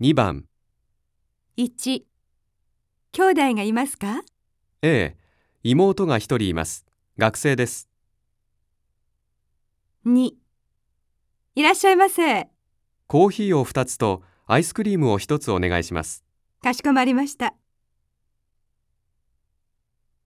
2番。1兄弟がいますか？A 妹が1人います。学生です。2いらっしゃいませ。コーヒーを2つとアイスクリームを1つお願いします。かしこまりました。